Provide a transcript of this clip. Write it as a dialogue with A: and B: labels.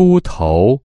A: 秃头。